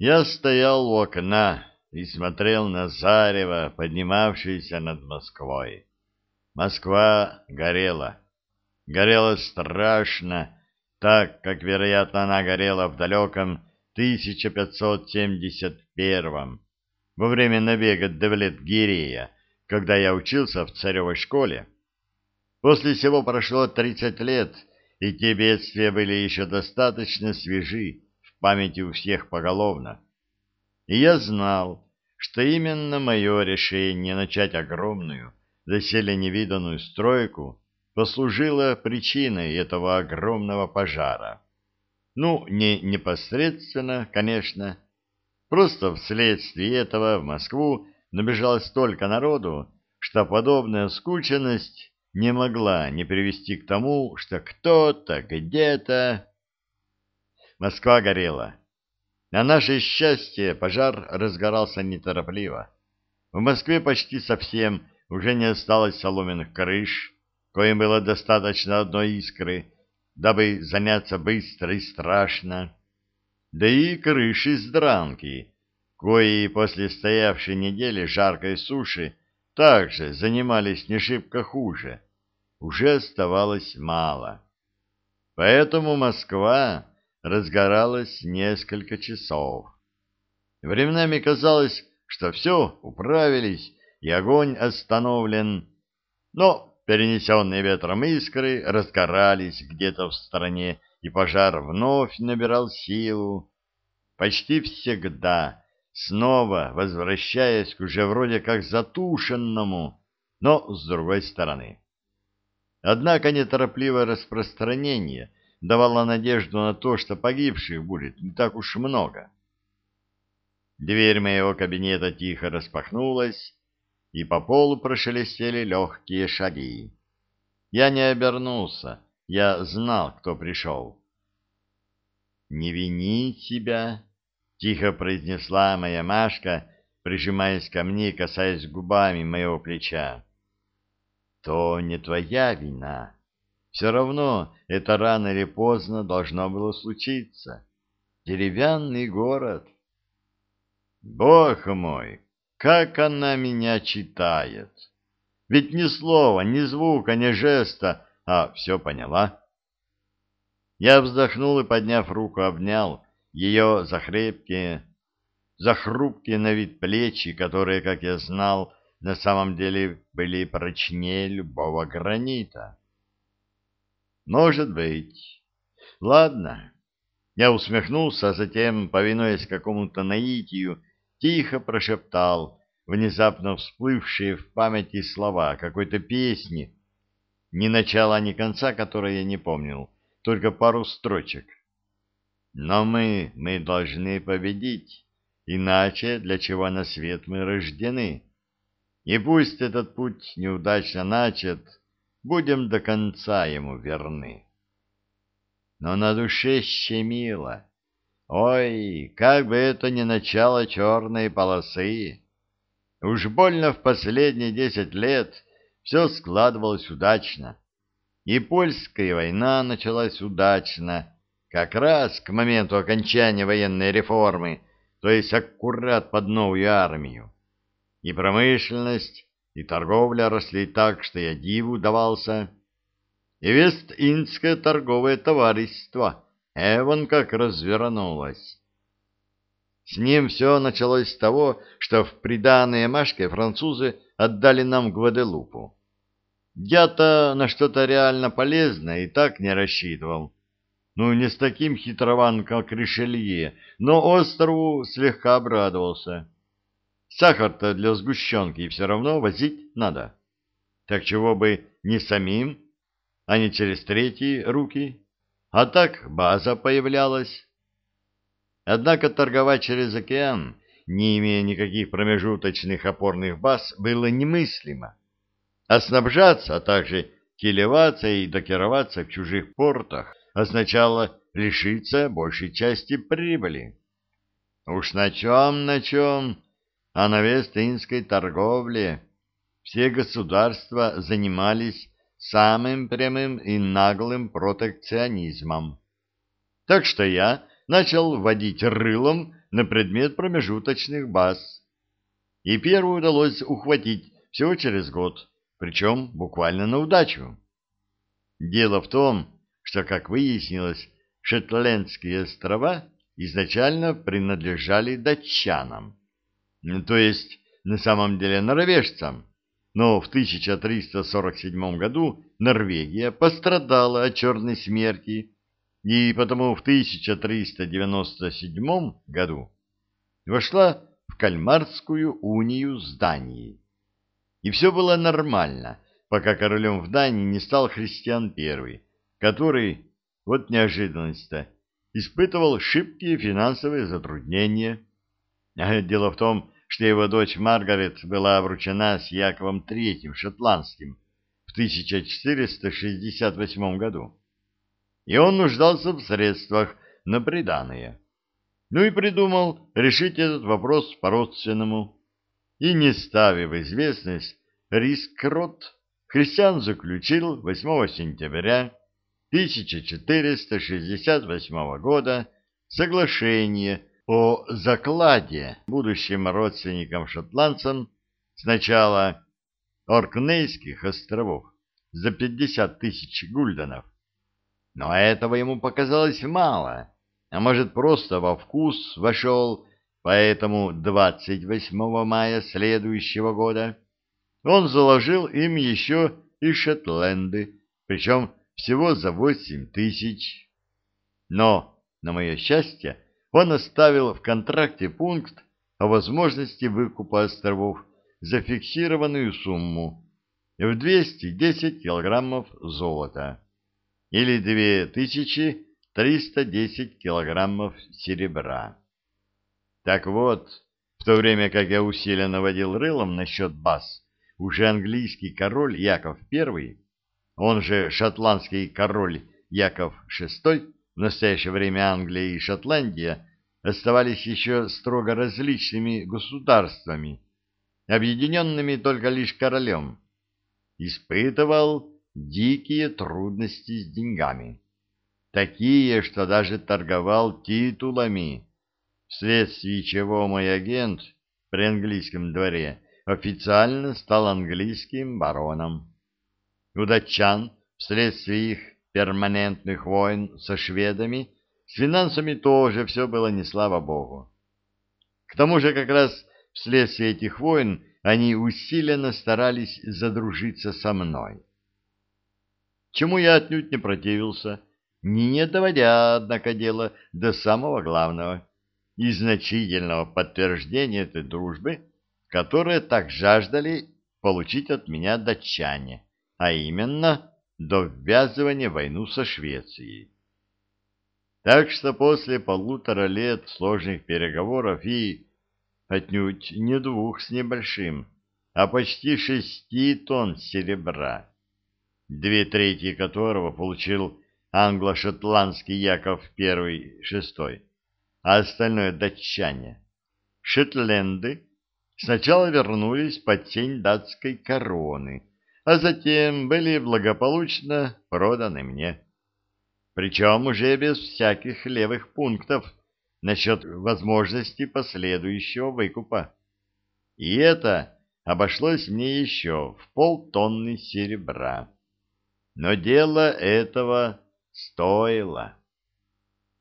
Я стоял у окна и смотрел на зарево, поднимавшееся над Москвой. Москва горела. Горела страшно, так, как, вероятно, она горела в далеком 1571 во время набега Девлет-Гирея, когда я учился в царевой школе. После всего прошло 30 лет, и те бедствия были еще достаточно свежи, памяти у всех поголовно. И я знал, что именно мое решение начать огромную, доселе невиданную стройку послужило причиной этого огромного пожара. Ну, не непосредственно, конечно, просто вследствие этого в Москву набежало столько народу, что подобная скученность не могла не привести к тому, что кто-то где-то Москва горела. На наше счастье пожар разгорался неторопливо. В Москве почти совсем уже не осталось соломенных крыш, коим было достаточно одной искры, дабы заняться быстро и страшно. Да и крыши с дранки, кои после стоявшей недели жаркой суши также занимались не шибко хуже, уже оставалось мало. Поэтому Москва разгоралась несколько часов. Временами казалось, что все, управились, и огонь остановлен, но перенесенные ветром искры разгорались где-то в стороне, и пожар вновь набирал силу. Почти всегда, снова возвращаясь к уже вроде как затушенному, но с другой стороны. Однако неторопливое распространение — давала надежду на то, что погибших будет не так уж много. Дверь моего кабинета тихо распахнулась, и по полу прошелестели легкие шаги. Я не обернулся, я знал, кто пришел. «Не вини себя», — тихо произнесла моя Машка, прижимаясь ко мне касаясь губами моего плеча. «То не твоя вина». Все равно это рано или поздно должно было случиться. Деревянный город. Бог мой, как она меня читает! Ведь ни слова, ни звука, ни жеста, а все поняла. Я вздохнул и, подняв руку, обнял ее за хрипкие, за хрупкие на вид плечи, которые, как я знал, на самом деле были прочнее любого гранита. Может быть. Ладно. Я усмехнулся, а затем, повинуясь какому-то наитию, тихо прошептал внезапно всплывшие в памяти слова какой-то песни, ни начала, ни конца которой я не помнил, только пару строчек. Но мы, мы должны победить, иначе для чего на свет мы рождены? И пусть этот путь неудачно начат, будем до конца ему верны. Но на душе щемило. Ой, как бы это ни начало черной полосы! Уж больно в последние десять лет все складывалось удачно. И польская война началась удачно, как раз к моменту окончания военной реформы, то есть аккурат под новую армию. И промышленность и торговля росли так, что я диву давался. И Вест-Индское торговое товарищество, эвон как развернулось. С ним все началось с того, что в приданные Машке французы отдали нам Гваделупу. Я-то на что-то реально полезное и так не рассчитывал. Ну, не с таким хитрованком, как Ришелье, но острову слегка обрадовался. Сахар-то для сгущенки все равно возить надо. Так чего бы не самим, а не через третьи руки. А так база появлялась. Однако торговать через океан, не имея никаких промежуточных опорных баз, было немыслимо. А снабжаться, а также килеваться и докироваться в чужих портах означало лишиться большей части прибыли. Уж на чем, на чем а на вестинской торговле все государства занимались самым прямым и наглым протекционизмом. Так что я начал водить рылом на предмет промежуточных баз. И первую удалось ухватить всего через год, причем буквально на удачу. Дело в том, что, как выяснилось, Шетландские острова изначально принадлежали датчанам, то есть на самом деле норвежцам, но в 1347 году Норвегия пострадала от черной смерти, и потому в 1397 году вошла в Кальмарскую унию с Данией. И все было нормально, пока королем в Дании не стал Христиан I, который, вот неожиданность-то, испытывал шибкие финансовые затруднения. А дело в том, что его дочь Маргарет была обручена с Яковом III Шотландским в 1468 году, и он нуждался в средствах на приданое. Ну и придумал решить этот вопрос по-родственному. И, не ставя в известность риск рот, Христиан заключил 8 сентября 1468 года соглашение о закладе будущим родственникам-шотландцам сначала Оркнейских островов за 50 тысяч гульденов. Но этого ему показалось мало, а может просто во вкус вошел, поэтому 28 мая следующего года он заложил им еще и Шотланды, причем всего за 8 тысяч. Но, на мое счастье, он оставил в контракте пункт о возможности выкупа островов за фиксированную сумму в 210 килограммов золота или 2310 килограммов серебра. Так вот, в то время как я усиленно водил рылом насчет баз, уже английский король Яков I, он же шотландский король Яков VI, в настоящее время Англия и Шотландия оставались еще строго различными государствами, объединенными только лишь королем, испытывал дикие трудности с деньгами, такие, что даже торговал титулами, вследствие чего мой агент при английском дворе официально стал английским бароном. У датчан вследствие их перманентных войн со шведами с финансами тоже все было не слава богу. К тому же как раз вследствие этих войн они усиленно старались задружиться со мной. Чему я отнюдь не противился, не доводя, однако, дело до самого главного и значительного подтверждения этой дружбы, которое так жаждали получить от меня датчане, а именно до ввязывания в войну со Швецией. Так что после полутора лет сложных переговоров и отнюдь не двух с небольшим, а почти шести тонн серебра, две трети которого получил англо-шотландский Яков I шестой, а остальное датчане. Шетленды сначала вернулись под тень датской короны, а затем были благополучно проданы мне. Причем уже без всяких левых пунктов насчет возможности последующего выкупа. И это обошлось мне еще в полтонны серебра. Но дело этого стоило.